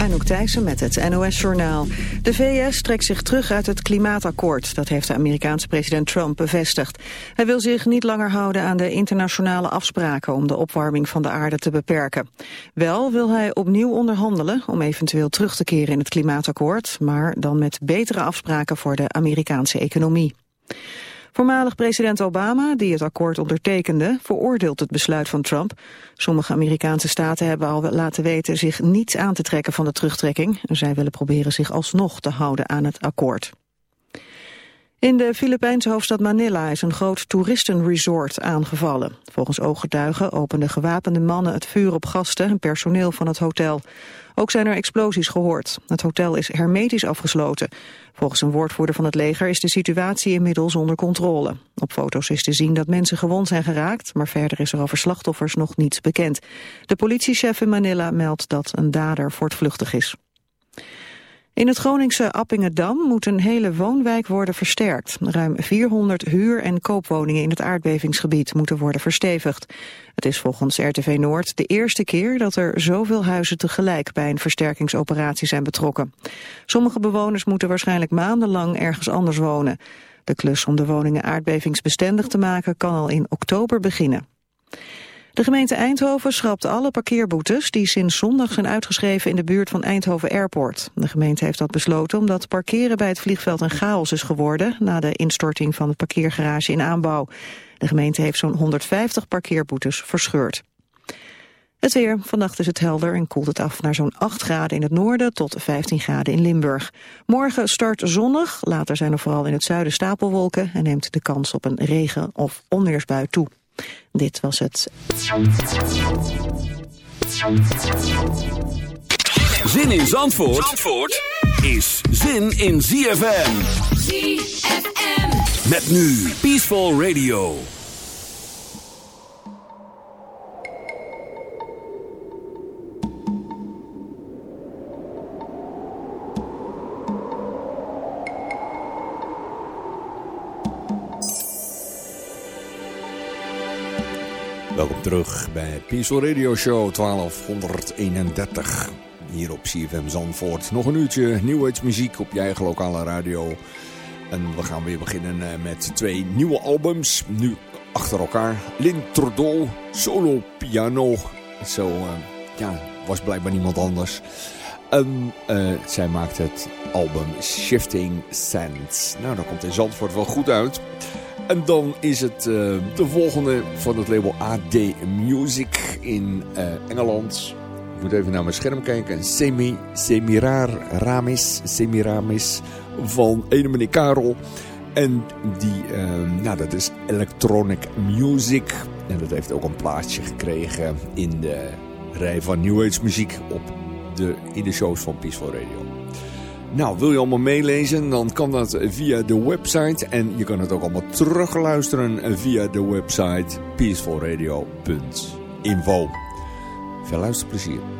Anouk Thijssen met het NOS-journaal. De VS trekt zich terug uit het klimaatakkoord. Dat heeft de Amerikaanse president Trump bevestigd. Hij wil zich niet langer houden aan de internationale afspraken... om de opwarming van de aarde te beperken. Wel wil hij opnieuw onderhandelen om eventueel terug te keren in het klimaatakkoord... maar dan met betere afspraken voor de Amerikaanse economie. Voormalig president Obama, die het akkoord ondertekende, veroordeelt het besluit van Trump. Sommige Amerikaanse staten hebben al laten weten zich niets aan te trekken van de terugtrekking. Zij willen proberen zich alsnog te houden aan het akkoord. In de Filipijnse hoofdstad Manila is een groot toeristenresort aangevallen. Volgens ooggetuigen openden gewapende mannen het vuur op gasten en personeel van het hotel. Ook zijn er explosies gehoord. Het hotel is hermetisch afgesloten. Volgens een woordvoerder van het leger is de situatie inmiddels onder controle. Op foto's is te zien dat mensen gewond zijn geraakt, maar verder is er over slachtoffers nog niets bekend. De politiechef in Manila meldt dat een dader voortvluchtig is. In het Groningse Appingedam moet een hele woonwijk worden versterkt. Ruim 400 huur- en koopwoningen in het aardbevingsgebied moeten worden verstevigd. Het is volgens RTV Noord de eerste keer dat er zoveel huizen tegelijk bij een versterkingsoperatie zijn betrokken. Sommige bewoners moeten waarschijnlijk maandenlang ergens anders wonen. De klus om de woningen aardbevingsbestendig te maken kan al in oktober beginnen. De gemeente Eindhoven schrapt alle parkeerboetes die sinds zondag zijn uitgeschreven in de buurt van Eindhoven Airport. De gemeente heeft dat besloten omdat parkeren bij het vliegveld een chaos is geworden na de instorting van het parkeergarage in aanbouw. De gemeente heeft zo'n 150 parkeerboetes verscheurd. Het weer. Vannacht is het helder en koelt het af naar zo'n 8 graden in het noorden tot 15 graden in Limburg. Morgen start zonnig, later zijn er vooral in het zuiden stapelwolken en neemt de kans op een regen- of onweersbui toe. Dit was het. Zin in Zandvoort, Zandvoort is zin in ZFM. ZFM. Met nu Peaceful Radio. Terug bij Peaceful Radio Show 1231. Hier op CFM Zandvoort. Nog een uurtje New muziek op je eigen lokale radio. En we gaan weer beginnen eh, met twee nieuwe albums. Nu achter elkaar. Trodol, solo piano. Zo, uh, ja, was blijkbaar niemand anders. En uh, zij maakt het album Shifting Sands. Nou, dat komt in Zandvoort wel goed uit. En dan is het uh, de volgende van het label AD Music in uh, Engeland. Ik moet even naar mijn scherm kijken. Semi, Semirar Ramis, Semiramis van ene meneer Karel. En die, uh, nou dat is Electronic Music. En dat heeft ook een plaatsje gekregen in de rij van New Age muziek op de, in de shows van Peaceful Radio. Nou, wil je allemaal meelezen, dan kan dat via de website. En je kan het ook allemaal terugluisteren via de website peacefulradio.info. Veel luisterplezier.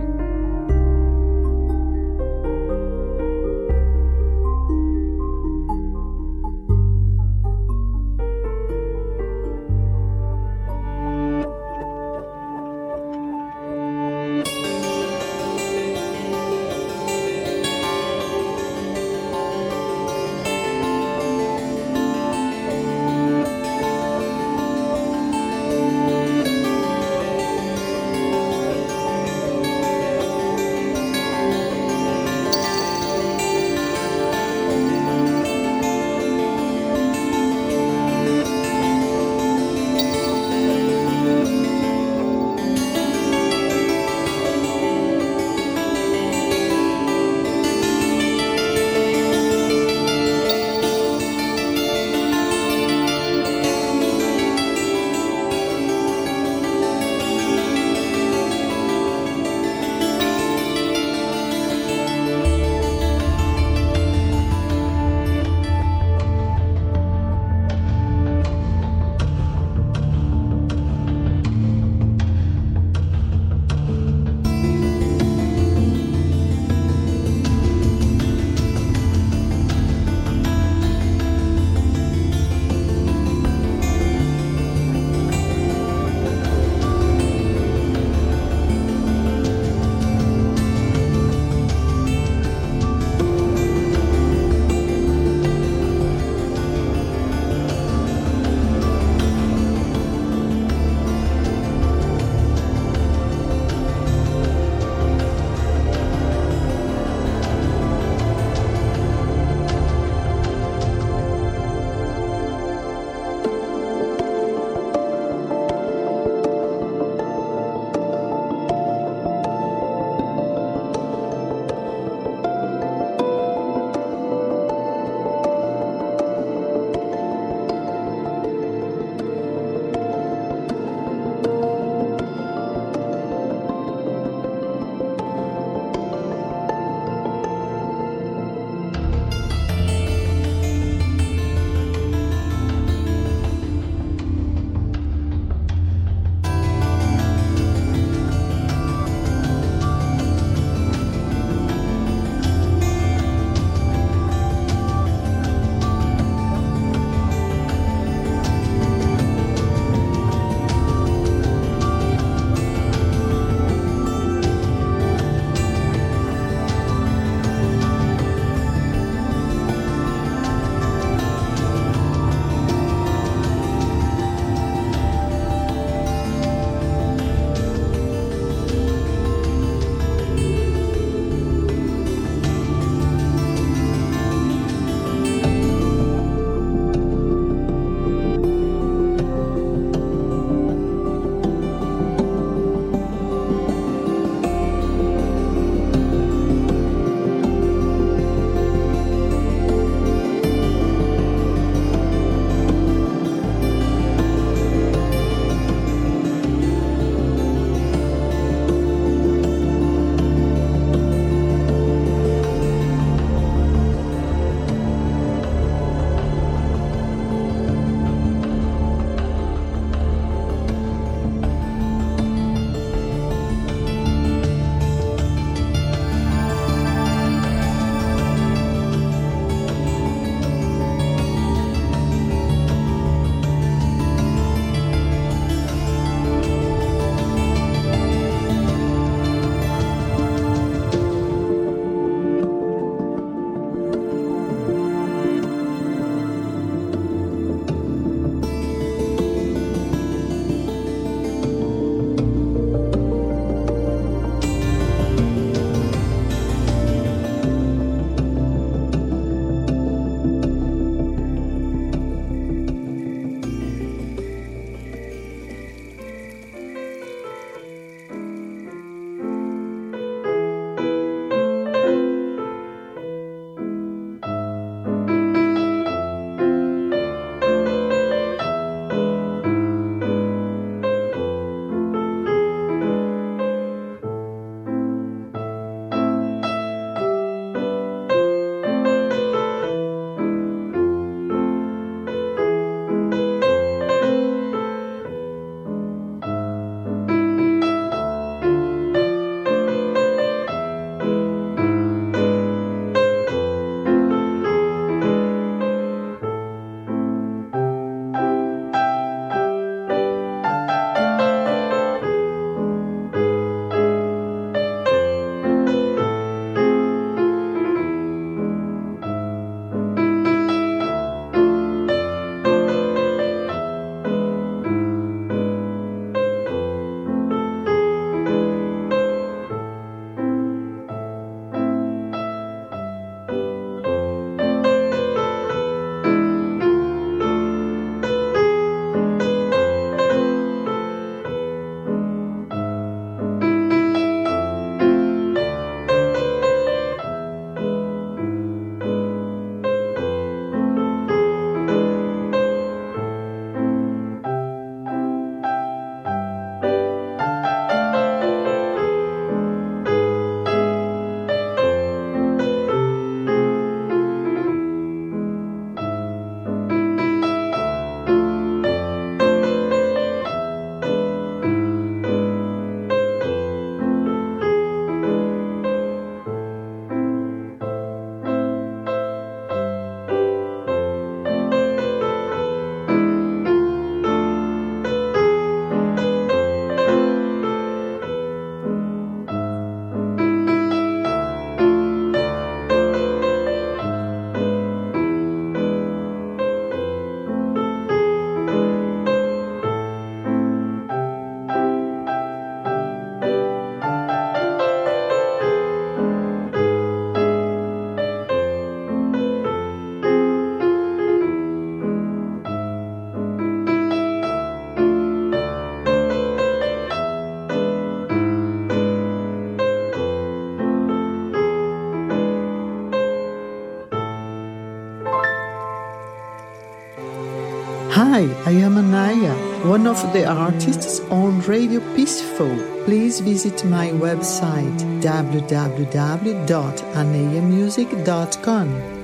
Hi, I am Anaya, one of the artists on Radio Peaceful. Please visit my website www.anayamusic.com.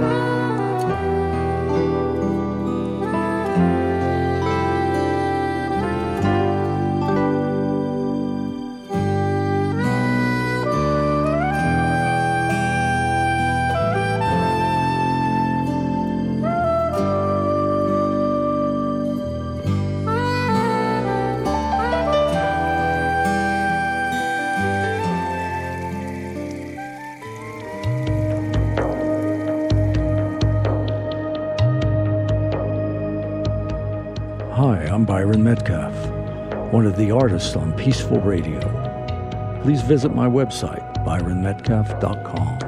oh. The artist on Peaceful Radio. Please visit my website, byronmetcalf.com.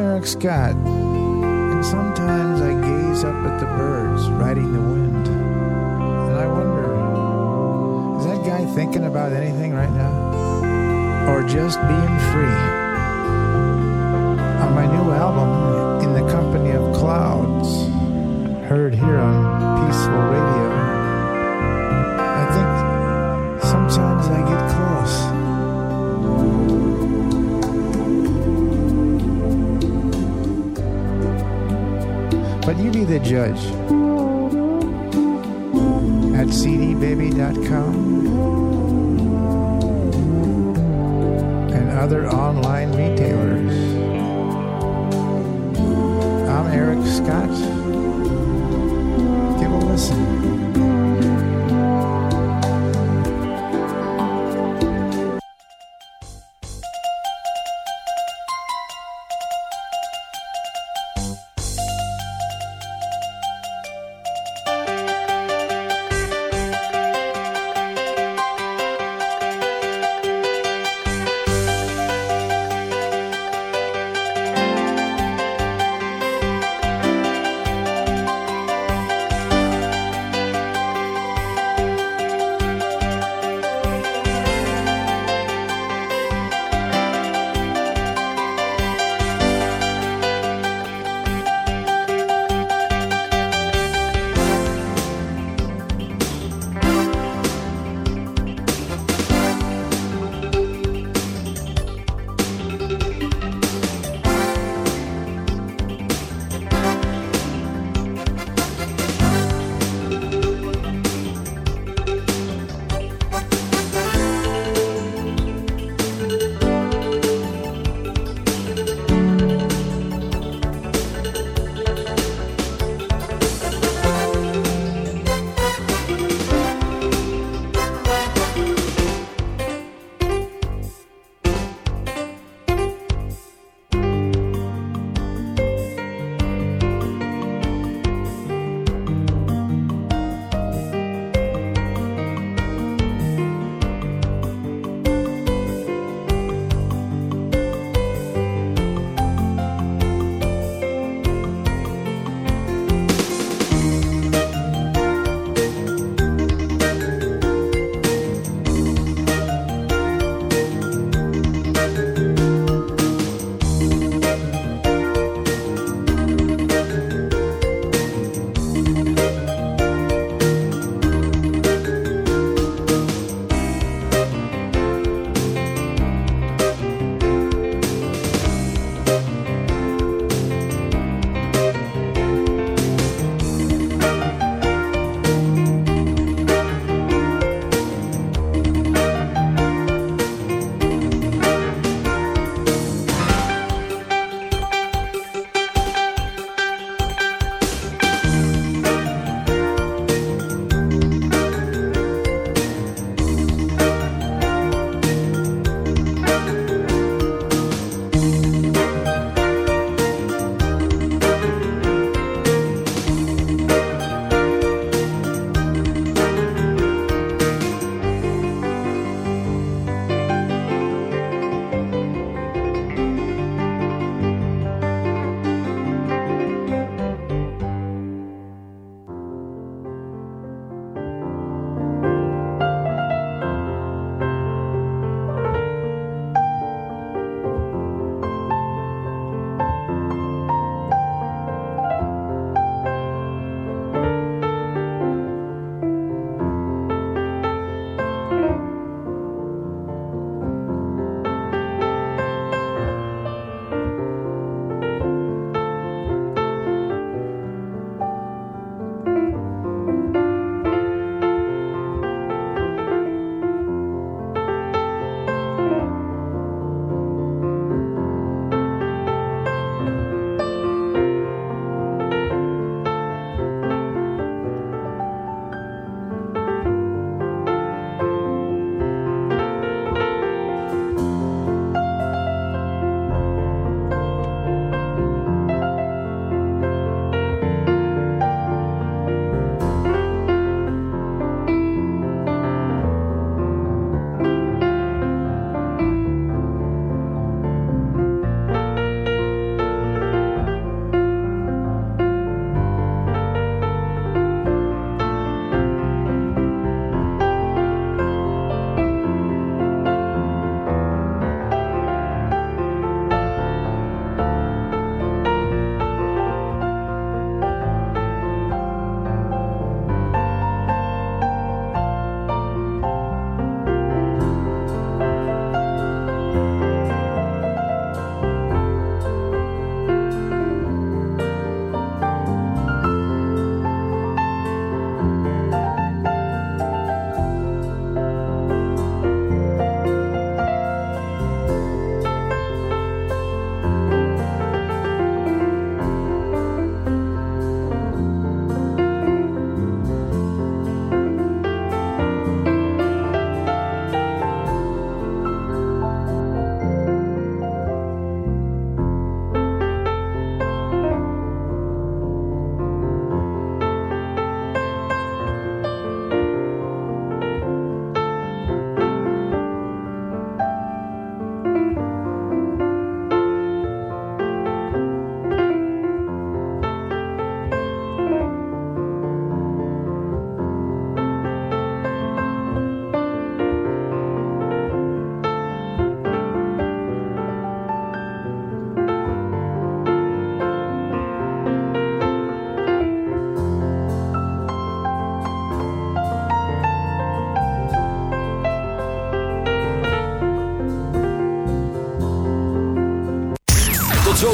Eric Scott, and sometimes I gaze up at the birds riding the wind, and I wonder is that guy thinking about anything right now? Or just being free? On my new album, In the Company of Clouds, heard here on But you be the judge. At cdbaby.com and other online retailers. I'm Eric Scott. Give a listen.